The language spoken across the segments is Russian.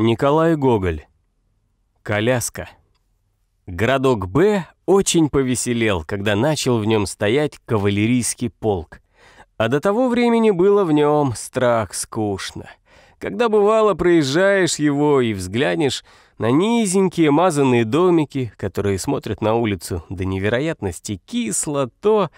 Николай Гоголь. Коляска. Городок Б очень повеселел, когда начал в нем стоять кавалерийский полк. А до того времени было в нем страх скучно. Когда бывало проезжаешь его и взглянешь на низенькие мазанные домики, которые смотрят на улицу до невероятности кисло, то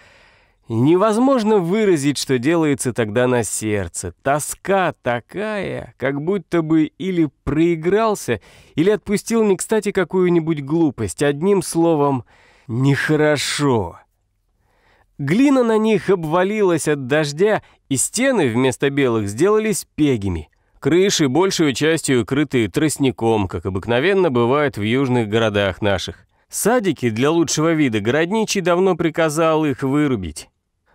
невозможно выразить, что делается тогда на сердце. Тоска такая, как будто бы или проигрался, или отпустил не кстати какую-нибудь глупость. Одним словом, нехорошо. Глина на них обвалилась от дождя, и стены вместо белых сделались пегими. Крыши большую частью крыты тростником, как обыкновенно бывает в южных городах наших. Садики для лучшего вида городничий давно приказал их вырубить.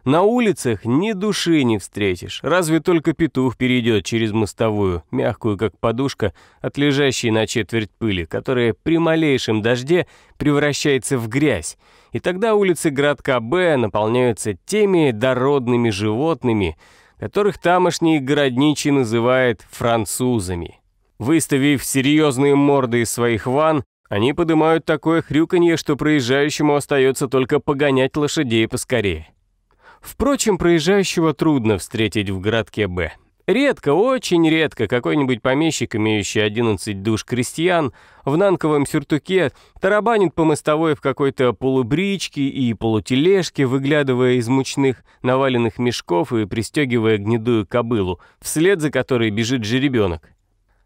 На улицах ни души не встретишь, разве только петух перейдет через мостовую, мягкую как подушка, от лежащей на четверть пыли, которая при малейшем дожде превращается в грязь, и тогда улицы городка Б наполняются теми дородными животными, которых тамошние городничий называют французами. Выставив серьезные морды из своих ван, они поднимают такое хрюканье, что проезжающему остается только погонять лошадей поскорее. Впрочем, проезжающего трудно встретить в городке Б. Редко, очень редко какой-нибудь помещик, имеющий 11 душ крестьян, в нанковом сюртуке тарабанит по мостовой в какой-то полубричке и полутележке, выглядывая из мучных наваленных мешков и пристегивая гнедую кобылу, вслед за которой бежит жеребенок.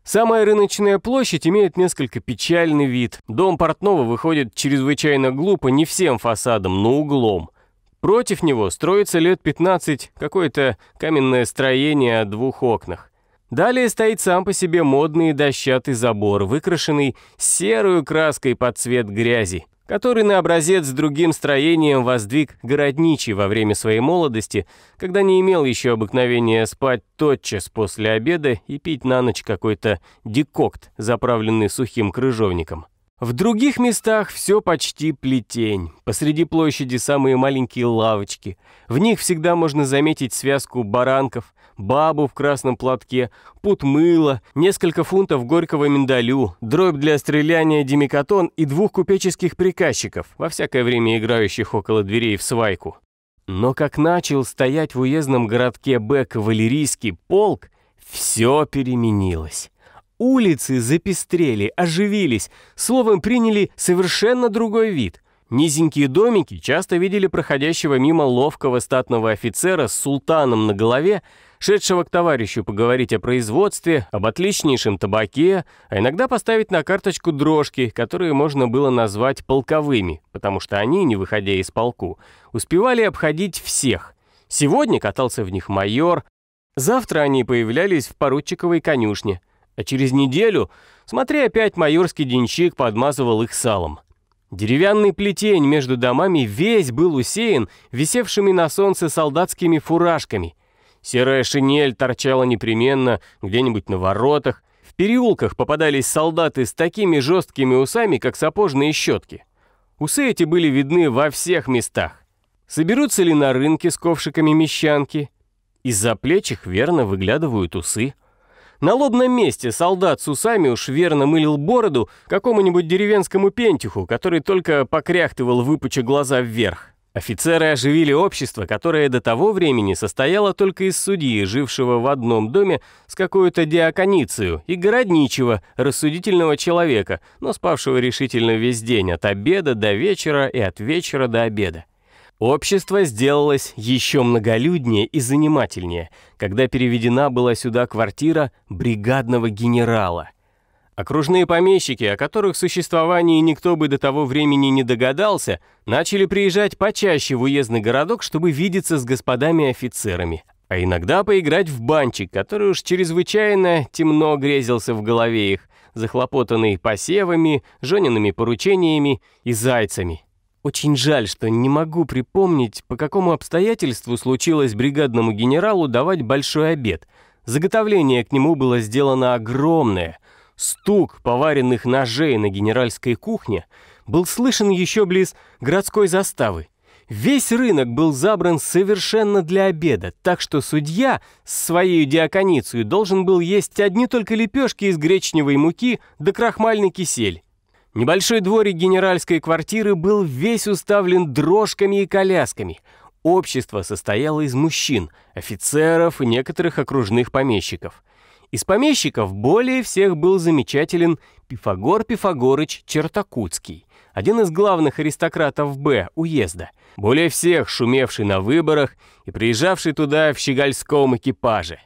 Самая рыночная площадь имеет несколько печальный вид. Дом портного выходит чрезвычайно глупо не всем фасадом, но углом – Против него строится лет 15 какое-то каменное строение о двух окнах. Далее стоит сам по себе модный дощатый забор, выкрашенный серую краской под цвет грязи, который на образец с другим строением воздвиг городничий во время своей молодости, когда не имел еще обыкновения спать тотчас после обеда и пить на ночь какой-то декокт, заправленный сухим крыжовником. В других местах все почти плетень. Посреди площади самые маленькие лавочки. В них всегда можно заметить связку баранков, бабу в красном платке, пут мыла, несколько фунтов горького миндалю, дробь для стреляния демикатон и двух купеческих приказчиков, во всякое время играющих около дверей в свайку. Но как начал стоять в уездном городке Б кавалерийский полк, все переменилось. Улицы запестрели, оживились, словом, приняли совершенно другой вид. Низенькие домики часто видели проходящего мимо ловкого статного офицера с султаном на голове, шедшего к товарищу поговорить о производстве, об отличнейшем табаке, а иногда поставить на карточку дрожки, которые можно было назвать полковыми, потому что они, не выходя из полку, успевали обходить всех. Сегодня катался в них майор, завтра они появлялись в поручиковой конюшне – а через неделю, смотри, опять майорский денщик подмазывал их салом. Деревянный плетень между домами весь был усеян висевшими на солнце солдатскими фуражками. Серая шинель торчала непременно где-нибудь на воротах. В переулках попадались солдаты с такими жесткими усами, как сапожные щетки. Усы эти были видны во всех местах. Соберутся ли на рынке с ковшиками мещанки? Из-за плеч их верно выглядывают усы. На лобном месте солдат с усами уж верно мылил бороду какому-нибудь деревенскому пентиху, который только покряхтывал, выпуча глаза вверх. Офицеры оживили общество, которое до того времени состояло только из судьи, жившего в одном доме с какой-то диаконицию, и городничего, рассудительного человека, но спавшего решительно весь день от обеда до вечера и от вечера до обеда. Общество сделалось еще многолюднее и занимательнее, когда переведена была сюда квартира бригадного генерала. Окружные помещики, о которых существовании никто бы до того времени не догадался, начали приезжать почаще в уездный городок, чтобы видеться с господами-офицерами, а иногда поиграть в банчик, который уж чрезвычайно темно грезился в голове их, захлопотанный посевами, жёниными поручениями и зайцами. Очень жаль, что не могу припомнить, по какому обстоятельству случилось бригадному генералу давать большой обед. Заготовление к нему было сделано огромное. Стук поваренных ножей на генеральской кухне был слышен еще близ городской заставы. Весь рынок был забран совершенно для обеда, так что судья с своей диаконицей должен был есть одни только лепешки из гречневой муки да крахмальный кисель. Небольшой дворик генеральской квартиры был весь уставлен дрожками и колясками. Общество состояло из мужчин, офицеров и некоторых окружных помещиков. Из помещиков более всех был замечателен Пифагор Пифагорыч Чертакутский, один из главных аристократов Б уезда, более всех шумевший на выборах и приезжавший туда в щегольском экипаже.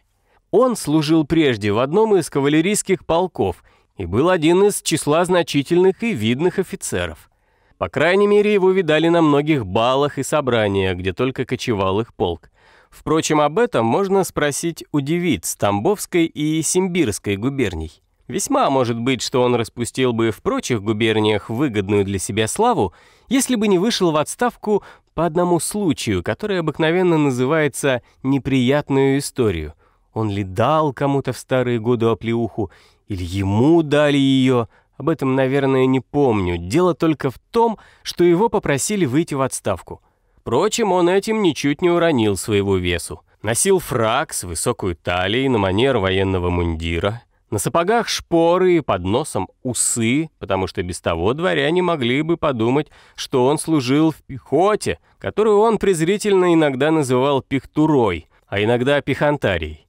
Он служил прежде в одном из кавалерийских полков и был один из числа значительных и видных офицеров. По крайней мере, его видали на многих балах и собраниях, где только кочевал их полк. Впрочем, об этом можно спросить у девиц Тамбовской и Симбирской губерний. Весьма может быть, что он распустил бы в прочих губерниях выгодную для себя славу, если бы не вышел в отставку по одному случаю, который обыкновенно называется «неприятную историю». Он ли дал кому-то в старые годы оплеуху, или ему дали ее, об этом, наверное, не помню. Дело только в том, что его попросили выйти в отставку. Впрочем, он этим ничуть не уронил своего весу. Носил фрак с высокой талией на манер военного мундира, на сапогах шпоры и под носом усы, потому что без того дворяне могли бы подумать, что он служил в пехоте, которую он презрительно иногда называл пихтурой, а иногда пихантарией.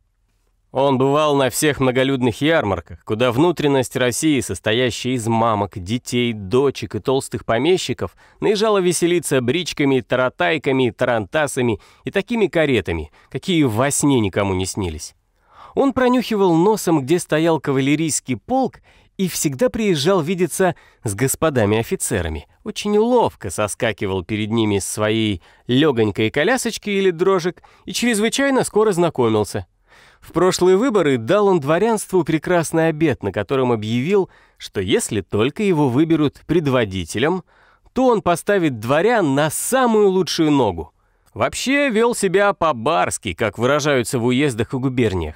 Он бывал на всех многолюдных ярмарках, куда внутренность России, состоящая из мамок, детей, дочек и толстых помещиков, наезжала веселиться бричками, таратайками, тарантасами и такими каретами, какие во сне никому не снились. Он пронюхивал носом, где стоял кавалерийский полк, и всегда приезжал видеться с господами-офицерами. Очень ловко соскакивал перед ними с своей легонькой колясочки или дрожек и чрезвычайно скоро знакомился – в прошлые выборы дал он дворянству прекрасный обет, на котором объявил, что если только его выберут предводителем, то он поставит дворян на самую лучшую ногу. Вообще вел себя по-барски, как выражаются в уездах и губерниях.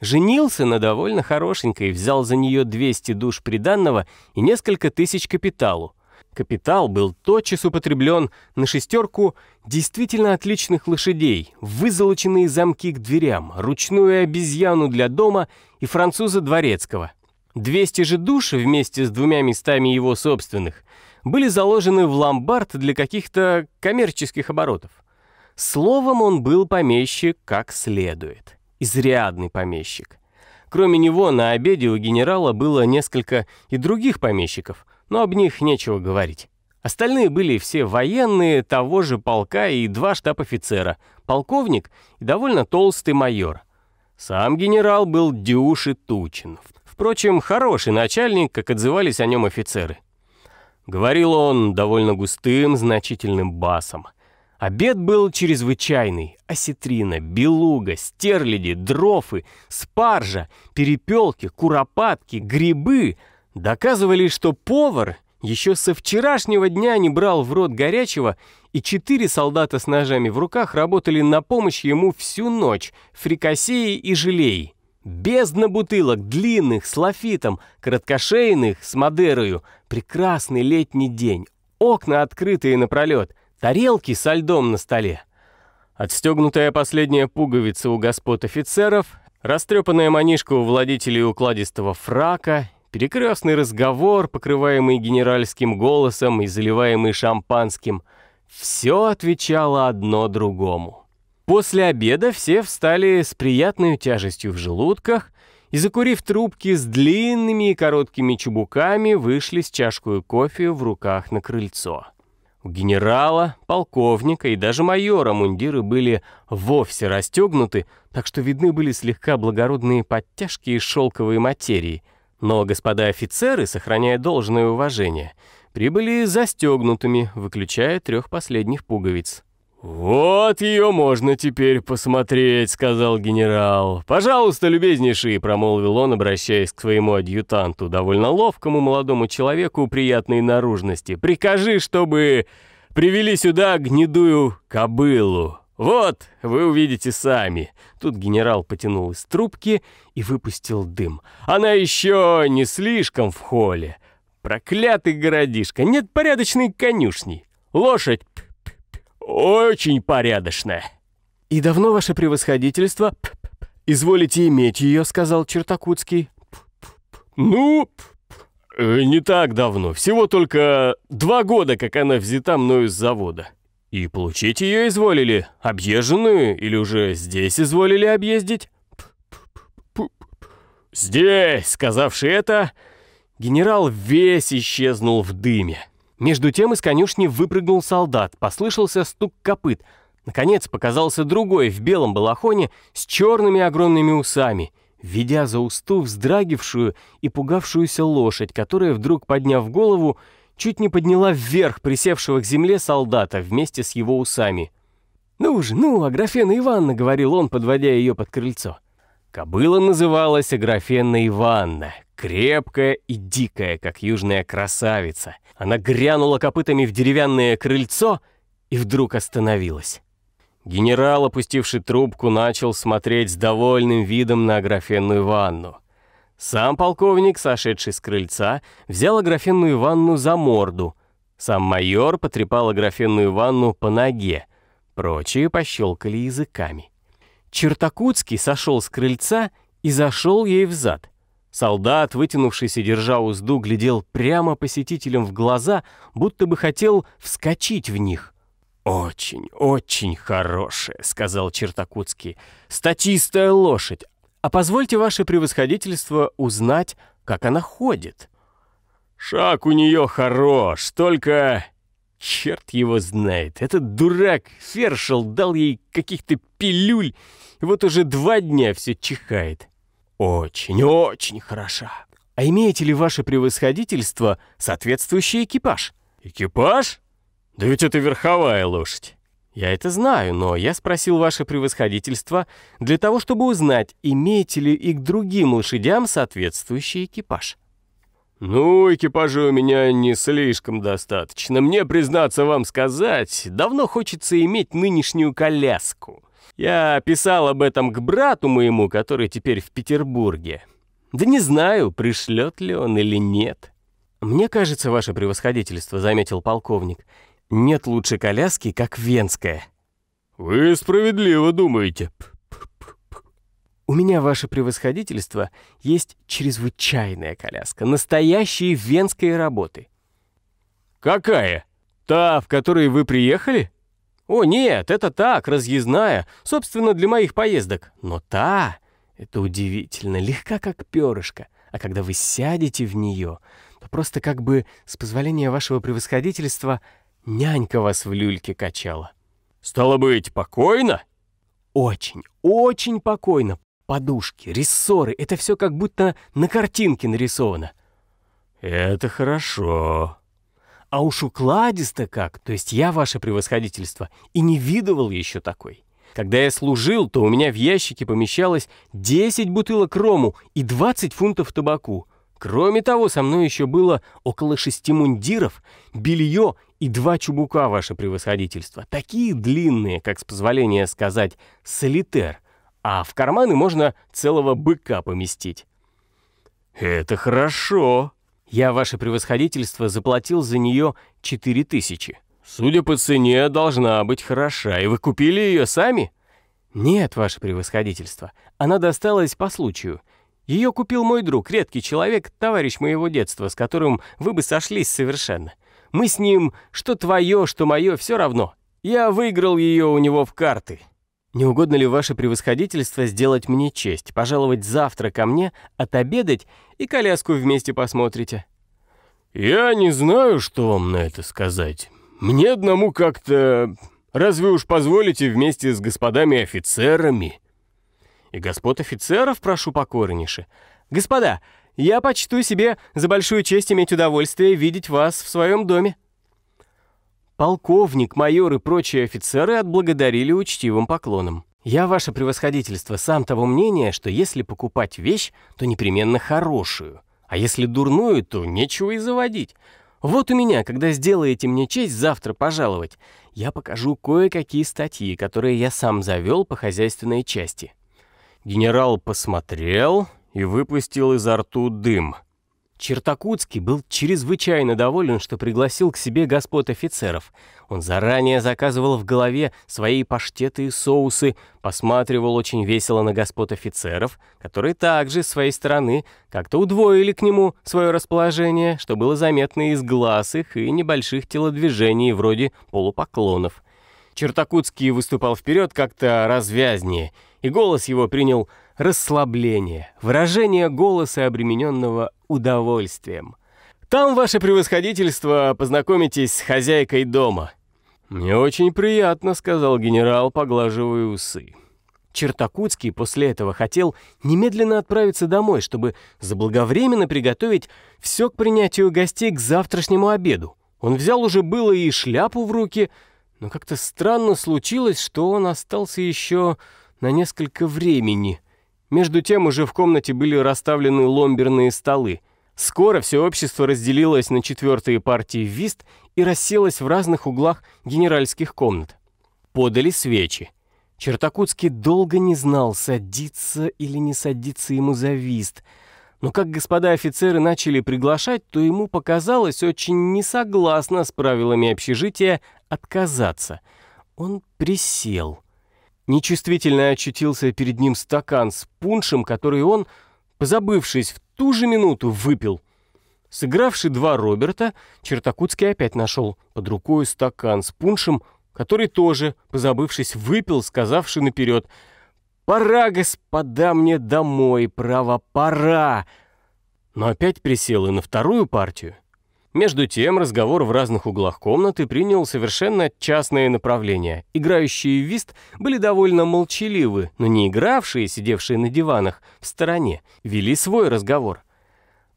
Женился на довольно хорошенькой, взял за нее 200 душ приданного и несколько тысяч капиталу. Капитал был тотчас употреблен на шестерку действительно отличных лошадей, вызолоченные замки к дверям, ручную обезьяну для дома и француза дворецкого. 200 же душ вместе с двумя местами его собственных были заложены в ломбард для каких-то коммерческих оборотов. Словом, он был помещик как следует. Изрядный помещик. Кроме него на обеде у генерала было несколько и других помещиков – но об них нечего говорить. Остальные были все военные того же полка и два штаб-офицера, полковник и довольно толстый майор. Сам генерал был дюж и тучен. Впрочем, хороший начальник, как отзывались о нем офицеры. Говорил он довольно густым, значительным басом. Обед был чрезвычайный. Осетрина, белуга, стерляди, дрофы, спаржа, перепелки, куропатки, грибы — Доказывали, что повар еще со вчерашнего дня не брал в рот горячего, и четыре солдата с ножами в руках работали на помощь ему всю ночь, фрикасеи и желеи. Бездна бутылок, длинных, с лафитом, краткошейных, с мадерою. Прекрасный летний день. Окна открытые напролет, тарелки со льдом на столе. Отстегнутая последняя пуговица у господ офицеров, растрепанная манишка у владителей укладистого фрака Перекрестный разговор, покрываемый генеральским голосом и заливаемый шампанским, все отвечало одно другому. После обеда все встали с приятной тяжестью в желудках и, закурив трубки с длинными и короткими чубуками, вышли с чашкой кофе в руках на крыльцо. У генерала, полковника и даже майора мундиры были вовсе расстегнуты, так что видны были слегка благородные подтяжки из шелковой материи — но господа офицеры, сохраняя должное уважение, прибыли застегнутыми, выключая трех последних пуговиц. «Вот ее можно теперь посмотреть», — сказал генерал. «Пожалуйста, любезнейший», — промолвил он, обращаясь к своему адъютанту, довольно ловкому молодому человеку приятной наружности. «Прикажи, чтобы привели сюда гнедую кобылу». «Вот, вы увидите сами». Тут генерал потянул из трубки и выпустил дым. «Она еще не слишком в холле. Проклятый городишко, нет порядочной конюшни. Лошадь очень порядочная». «И давно ваше превосходительство изволите иметь ее?» — сказал Чертакутский. «Ну, э, не так давно. Всего только два года, как она взята мною с завода. И получить ее изволили, объезженную, или уже здесь изволили объездить?» «Здесь!» — сказавший это, генерал весь исчезнул в дыме. Между тем из конюшни выпрыгнул солдат, послышался стук копыт. Наконец показался другой в белом балахоне с черными огромными усами, ведя за усту вздрагившую и пугавшуюся лошадь, которая, вдруг подняв голову, чуть не подняла вверх присевшего к земле солдата вместе с его усами. «Ну же, ну, Аграфена Ивановна», — говорил он, подводя ее под крыльцо. Кобыла называлась Аграфена Ивановна, крепкая и дикая, как южная красавица. Она грянула копытами в деревянное крыльцо и вдруг остановилась. Генерал, опустивший трубку, начал смотреть с довольным видом на Аграфенную ванну. Сам полковник, сошедший с крыльца, взял Аграфенную ванну за морду. Сам майор потрепал Аграфенную ванну по ноге. Прочие пощелкали языками. Чертакутский сошел с крыльца и зашел ей взад. Солдат, вытянувшийся, держа узду, глядел прямо посетителям в глаза, будто бы хотел вскочить в них. «Очень, очень хорошая», — сказал Чертакутский. «Статистая лошадь. А позвольте ваше превосходительство узнать, как она ходит». «Шаг у нее хорош, только...» Черт его знает, этот дурак Фершел дал ей каких-то пилюль, и вот уже два дня все чихает. Очень, очень хороша. А имеете ли ваше превосходительство соответствующий экипаж? Экипаж? Да ведь это верховая лошадь. Я это знаю, но я спросил ваше превосходительство для того, чтобы узнать, имеете ли и к другим лошадям соответствующий экипаж. «Ну, экипажа у меня не слишком достаточно. Мне, признаться вам сказать, давно хочется иметь нынешнюю коляску. Я писал об этом к брату моему, который теперь в Петербурге. Да не знаю, пришлет ли он или нет. Мне кажется, ваше превосходительство, заметил полковник, нет лучше коляски, как венская. Вы справедливо думаете. У меня, ваше превосходительство, есть чрезвычайная коляска, настоящие венские работы. Какая? Та, в которой вы приехали? «О, нет, это так, разъездная, собственно, для моих поездок. Но та, это удивительно, легка как перышко, а когда вы сядете в нее, то просто как бы, с позволения вашего превосходительства, нянька вас в люльке качала». «Стало быть, покойно?» «Очень, очень покойно. Подушки, рессоры, это все как будто на картинке нарисовано». «Это хорошо», а уж укладисто как, то есть я, ваше превосходительство, и не видывал еще такой. Когда я служил, то у меня в ящике помещалось 10 бутылок рому и 20 фунтов табаку. Кроме того, со мной еще было около шести мундиров, белье и два чубука, ваше превосходительство. Такие длинные, как с позволения сказать, солитер. А в карманы можно целого быка поместить. «Это хорошо», я, ваше превосходительство, заплатил за нее четыре тысячи. Судя по цене, должна быть хороша. И вы купили ее сами? Нет, ваше превосходительство. Она досталась по случаю. Ее купил мой друг, редкий человек, товарищ моего детства, с которым вы бы сошлись совершенно. Мы с ним, что твое, что мое, все равно. Я выиграл ее у него в карты. Не угодно ли ваше превосходительство сделать мне честь, пожаловать завтра ко мне, отобедать и коляску вместе посмотрите?» «Я не знаю, что вам на это сказать. Мне одному как-то... Разве уж позволите вместе с господами офицерами?» «И господ офицеров прошу покорнейше. Господа, я почту себе за большую честь иметь удовольствие видеть вас в своем доме». Полковник, майор и прочие офицеры отблагодарили учтивым поклоном. Я, ваше превосходительство, сам того мнения, что если покупать вещь, то непременно хорошую, а если дурную, то нечего и заводить. Вот у меня, когда сделаете мне честь завтра пожаловать, я покажу кое-какие статьи, которые я сам завел по хозяйственной части». Генерал посмотрел и выпустил изо рту дым. Чертакутский был чрезвычайно доволен, что пригласил к себе господ офицеров. Он заранее заказывал в голове свои паштеты и соусы, посматривал очень весело на господ офицеров, которые также с своей стороны как-то удвоили к нему свое расположение, что было заметно из глаз их и небольших телодвижений вроде полупоклонов. Чертакутский выступал вперед как-то развязнее, и голос его принял расслабление, выражение голоса, обремененного удовольствием. «Там, ваше превосходительство, познакомитесь с хозяйкой дома». «Мне очень приятно», — сказал генерал, поглаживая усы. Чертакутский после этого хотел немедленно отправиться домой, чтобы заблаговременно приготовить все к принятию гостей к завтрашнему обеду. Он взял уже было и шляпу в руки, но как-то странно случилось, что он остался еще на несколько времени. Между тем уже в комнате были расставлены ломберные столы. Скоро все общество разделилось на четвертые партии вист и расселось в разных углах генеральских комнат. Подали свечи. Чертакутский долго не знал, садиться или не садиться ему за вист. Но как господа офицеры начали приглашать, то ему показалось очень несогласно с правилами общежития отказаться. Он присел нечувствительно очутился перед ним стакан с пуншем, который он, позабывшись в ту же минуту, выпил. Сыгравший два Роберта, Чертакутский опять нашел под рукой стакан с пуншем, который тоже, позабывшись, выпил, сказавший наперед «Пора, господа, мне домой, право, пора!» Но опять присел и на вторую партию. Между тем разговор в разных углах комнаты принял совершенно частное направление. Играющие в вист были довольно молчаливы, но не игравшие, сидевшие на диванах в стороне, вели свой разговор.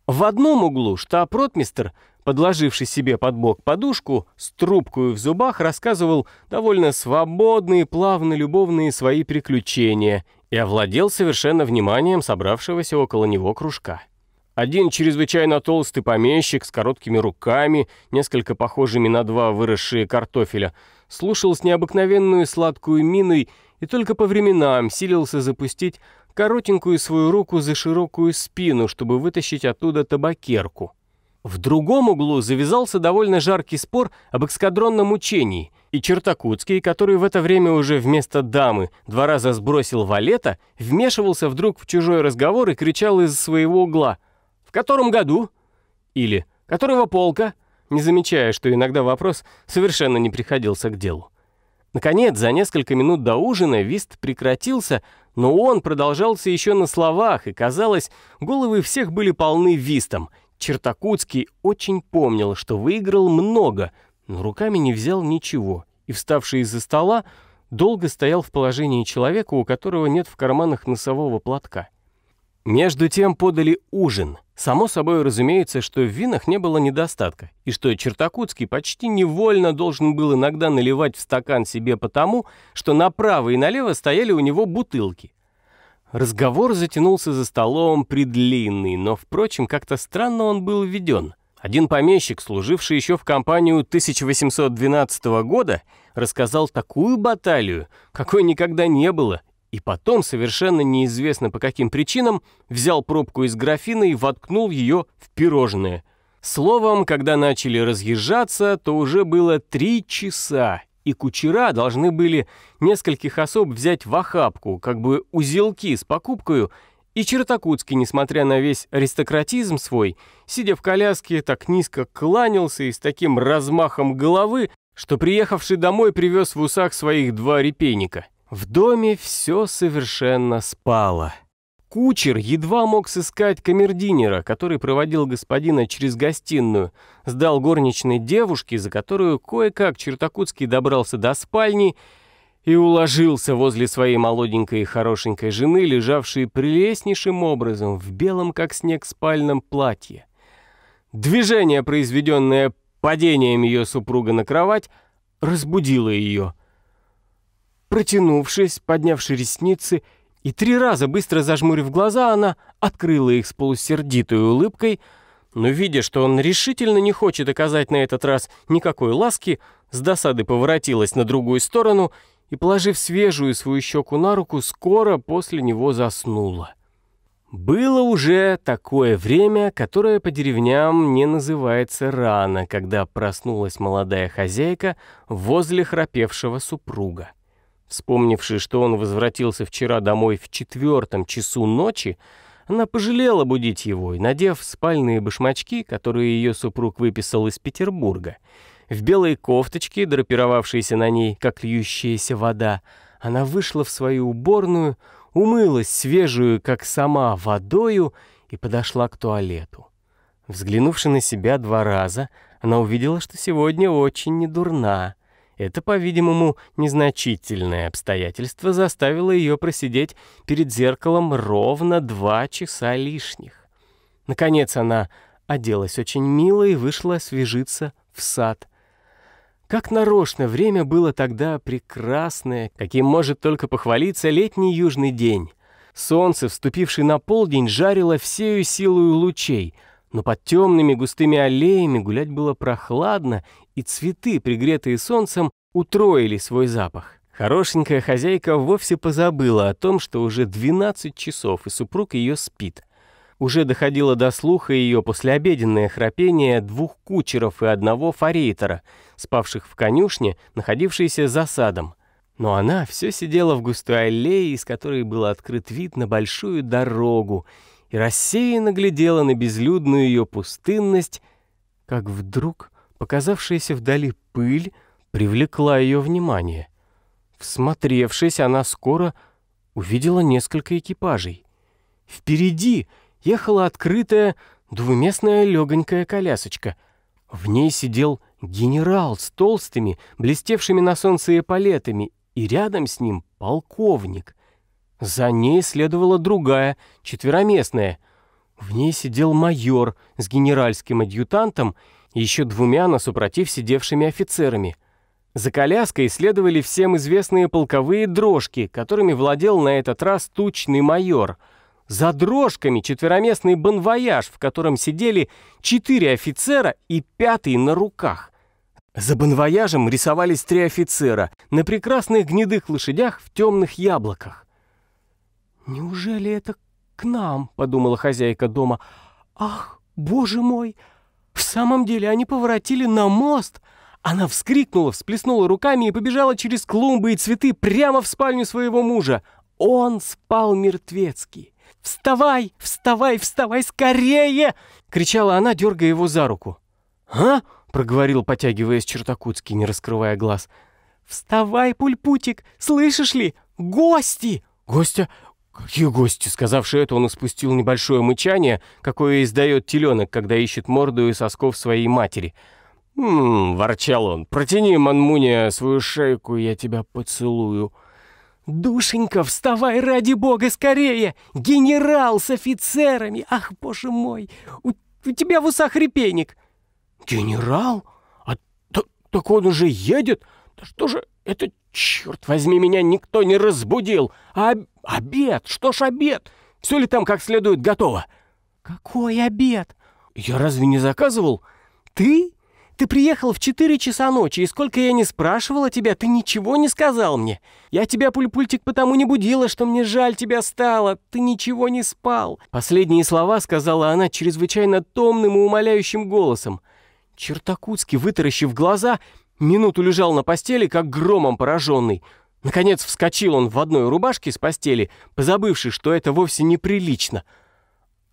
В одном углу штаб-ротмистер, подложивший себе под бок подушку, с трубкой в зубах рассказывал довольно свободные, плавно-любовные свои приключения и овладел совершенно вниманием собравшегося около него кружка. Один чрезвычайно толстый помещик с короткими руками, несколько похожими на два выросшие картофеля, слушал с необыкновенную сладкую миной и только по временам силился запустить коротенькую свою руку за широкую спину, чтобы вытащить оттуда табакерку. В другом углу завязался довольно жаркий спор об эскадронном учении, и Чертакутский, который в это время уже вместо дамы два раза сбросил валета, вмешивался вдруг в чужой разговор и кричал из своего угла — в котором году? Или которого полка? Не замечая, что иногда вопрос совершенно не приходился к делу. Наконец, за несколько минут до ужина вист прекратился, но он продолжался еще на словах, и, казалось, головы всех были полны вистом. Чертакутский очень помнил, что выиграл много, но руками не взял ничего, и, вставший из-за стола, долго стоял в положении человека, у которого нет в карманах носового платка. Между тем подали ужин — Само собой разумеется, что в винах не было недостатка, и что Чертакутский почти невольно должен был иногда наливать в стакан себе потому, что направо и налево стояли у него бутылки. Разговор затянулся за столом предлинный, но, впрочем, как-то странно он был введен. Один помещик, служивший еще в компанию 1812 года, рассказал такую баталию, какой никогда не было, и потом, совершенно неизвестно по каким причинам, взял пробку из графина и воткнул ее в пирожное. Словом, когда начали разъезжаться, то уже было три часа, и кучера должны были нескольких особ взять в охапку, как бы узелки с покупкою, и Чертакутский, несмотря на весь аристократизм свой, сидя в коляске, так низко кланялся и с таким размахом головы, что приехавший домой привез в усах своих два репейника — в доме все совершенно спало. Кучер едва мог сыскать камердинера, который проводил господина через гостиную, сдал горничной девушке, за которую кое-как Чертакутский добрался до спальни и уложился возле своей молоденькой и хорошенькой жены, лежавшей прелестнейшим образом в белом, как снег, спальном платье. Движение, произведенное падением ее супруга на кровать, разбудило ее — Протянувшись, поднявши ресницы и три раза быстро зажмурив глаза, она открыла их с полусердитой улыбкой, но, видя, что он решительно не хочет оказать на этот раз никакой ласки, с досады поворотилась на другую сторону и, положив свежую свою щеку на руку, скоро после него заснула. Было уже такое время, которое по деревням не называется рано, когда проснулась молодая хозяйка возле храпевшего супруга. Вспомнивши, что он возвратился вчера домой в четвертом часу ночи, она пожалела будить его и, надев спальные башмачки, которые ее супруг выписал из Петербурга, в белой кофточке, драпировавшейся на ней, как льющаяся вода, она вышла в свою уборную, умылась свежую, как сама, водою и подошла к туалету. Взглянувши на себя два раза, она увидела, что сегодня очень недурна. Это, по-видимому, незначительное обстоятельство заставило ее просидеть перед зеркалом ровно два часа лишних. Наконец она оделась очень мило и вышла освежиться в сад. Как нарочно время было тогда прекрасное, каким может только похвалиться летний южный день. Солнце, вступившее на полдень, жарило всею силою лучей, но под темными густыми аллеями гулять было прохладно, и цветы, пригретые солнцем, утроили свой запах. Хорошенькая хозяйка вовсе позабыла о том, что уже 12 часов, и супруг ее спит уже доходило до слуха ее послеобеденное храпение двух кучеров и одного форейтера, спавших в конюшне, находившейся за садом. Но она все сидела в густой аллее, из которой был открыт вид на большую дорогу, и рассеянно глядела на безлюдную ее пустынность, как вдруг показавшаяся вдали пыль привлекла ее внимание. Всмотревшись, она скоро увидела несколько экипажей. Впереди ехала открытая двуместная легонькая колясочка. В ней сидел генерал с толстыми, блестевшими на солнце эполетами, и рядом с ним полковник. За ней следовала другая, четвероместная. В ней сидел майор с генеральским адъютантом и еще двумя на супротив сидевшими офицерами. За коляской следовали всем известные полковые дрожки, которыми владел на этот раз тучный майор — за дрожками четвероместный бонвояж, в котором сидели четыре офицера и пятый на руках. За бонвояжем рисовались три офицера на прекрасных гнедых лошадях в темных яблоках. «Неужели это к нам?» — подумала хозяйка дома. «Ах, боже мой! В самом деле они поворотили на мост!» Она вскрикнула, всплеснула руками и побежала через клумбы и цветы прямо в спальню своего мужа. Он спал мертвецкий. «Вставай! Вставай! Вставай скорее!» — кричала она, дергая его за руку. «А?» — проговорил, потягиваясь Чертакутский, не раскрывая глаз. «Вставай, пульпутик! Слышишь ли? Гости!» «Гостя? Какие гости?» Сказавши это, он испустил небольшое мычание, какое издает теленок, когда ищет морду и сосков своей матери. «Ммм», — ворчал он, — «протяни, Манмуния, свою шейку, я тебя поцелую». «Душенька, вставай ради бога скорее! Генерал с офицерами! Ах, боже мой! У, у тебя в усах репейник!» «Генерал? А так, так он уже едет? Да что же это, черт возьми, меня никто не разбудил! А обед? Что ж обед? Все ли там как следует готово?» «Какой обед? Я разве не заказывал? Ты? Ты приехал в 4 часа ночи, и сколько я не спрашивала тебя, ты ничего не сказал мне. Я тебя, пульпультик, потому не будила, что мне жаль тебя стало. Ты ничего не спал». Последние слова сказала она чрезвычайно томным и умоляющим голосом. Чертакутский, вытаращив глаза, минуту лежал на постели, как громом пораженный. Наконец вскочил он в одной рубашке с постели, позабывший, что это вовсе неприлично.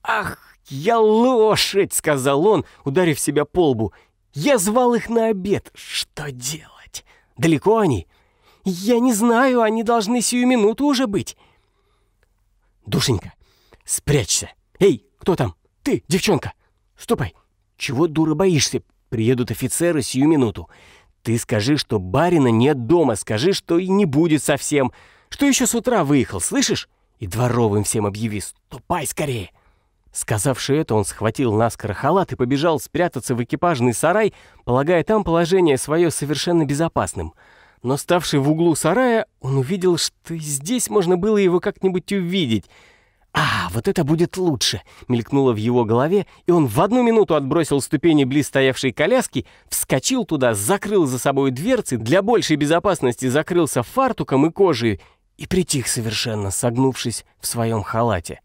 «Ах, я лошадь!» — сказал он, ударив себя по лбу. Я звал их на обед. Что делать? Далеко они? Я не знаю, они должны сию минуту уже быть. Душенька, спрячься. Эй, кто там? Ты, девчонка. Ступай. Чего, дура, боишься? Приедут офицеры сию минуту. Ты скажи, что барина нет дома, скажи, что и не будет совсем. Что еще с утра выехал, слышишь? И дворовым всем объяви. Ступай скорее. Сказавши это, он схватил наскоро халат и побежал спрятаться в экипажный сарай, полагая там положение свое совершенно безопасным. Но ставший в углу сарая, он увидел, что здесь можно было его как-нибудь увидеть. «А, вот это будет лучше!» — мелькнуло в его голове, и он в одну минуту отбросил ступени близ стоявшей коляски, вскочил туда, закрыл за собой дверцы, для большей безопасности закрылся фартуком и кожей и притих совершенно, согнувшись в своем халате.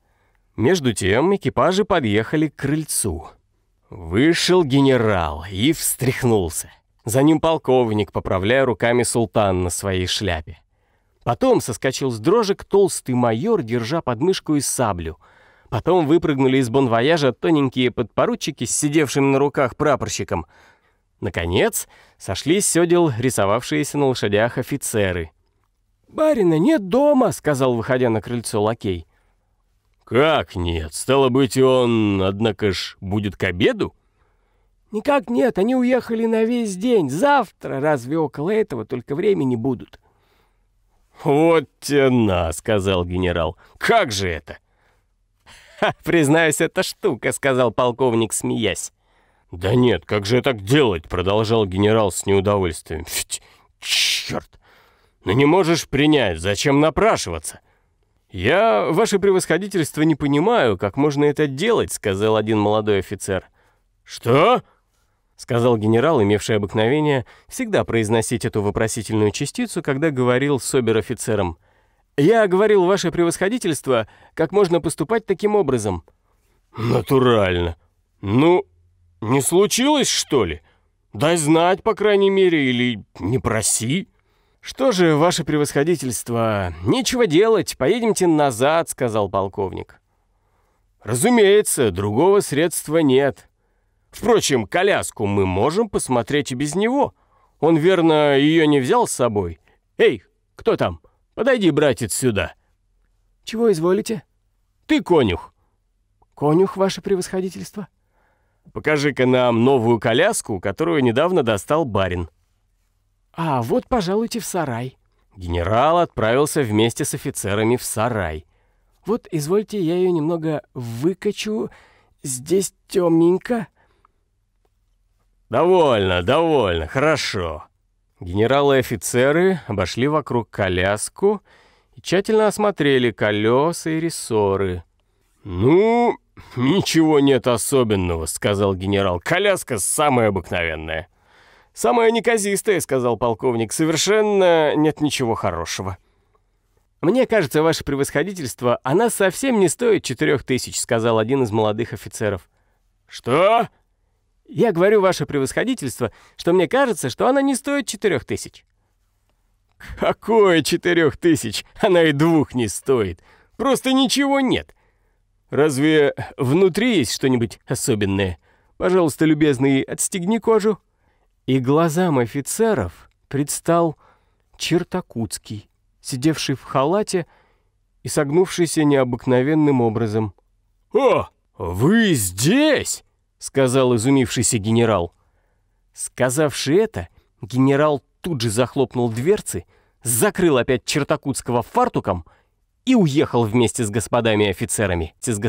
Между тем экипажи подъехали к крыльцу. Вышел генерал и встряхнулся. За ним полковник, поправляя руками султан на своей шляпе. Потом соскочил с дрожек толстый майор, держа подмышку и саблю. Потом выпрыгнули из бонвояжа тоненькие подпоручики с сидевшим на руках прапорщиком. Наконец, сошлись сёдел рисовавшиеся на лошадях офицеры. «Барина нет дома», — сказал, выходя на крыльцо лакей. «Как нет? Стало быть, он, однако ж, будет к обеду?» «Никак нет, они уехали на весь день. Завтра разве около этого только времени будут?» «Вот тена», — сказал генерал. «Как же это?» «Ха, признаюсь, это штука», — сказал полковник, смеясь. «Да нет, как же так делать?» — продолжал генерал с неудовольствием. «Фить, черт! Ну не можешь принять, зачем напрашиваться?» «Я, ваше превосходительство, не понимаю, как можно это делать», — сказал один молодой офицер. «Что?» — сказал генерал, имевший обыкновение всегда произносить эту вопросительную частицу, когда говорил с обер-офицером. «Я говорил, ваше превосходительство, как можно поступать таким образом». «Натурально. Ну, не случилось, что ли? Дай знать, по крайней мере, или не проси». «Что же, ваше превосходительство, нечего делать, поедемте назад», — сказал полковник. «Разумеется, другого средства нет. Впрочем, коляску мы можем посмотреть и без него. Он, верно, ее не взял с собой. Эй, кто там? Подойди, братец, сюда». «Чего изволите?» «Ты конюх». «Конюх, ваше превосходительство?» «Покажи-ка нам новую коляску, которую недавно достал барин». «А, вот, пожалуйте, в сарай». Генерал отправился вместе с офицерами в сарай. «Вот, извольте, я ее немного выкачу. Здесь темненько». «Довольно, довольно, хорошо». Генералы и офицеры обошли вокруг коляску и тщательно осмотрели колеса и рессоры. «Ну, ничего нет особенного», — сказал генерал. «Коляска самая обыкновенная». «Самое неказистое», — сказал полковник. «Совершенно нет ничего хорошего». «Мне кажется, ваше превосходительство, она совсем не стоит четырех тысяч», — сказал один из молодых офицеров. «Что?» «Я говорю, ваше превосходительство, что мне кажется, что она не стоит четырех тысяч». «Какое четырех тысяч? Она и двух не стоит. Просто ничего нет. Разве внутри есть что-нибудь особенное? Пожалуйста, любезный, отстегни кожу» и глазам офицеров предстал Чертакутский, сидевший в халате и согнувшийся необыкновенным образом. «О, вы здесь!» — сказал изумившийся генерал. Сказавши это, генерал тут же захлопнул дверцы, закрыл опять Чертакутского фартуком и уехал вместе с господами офицерами, с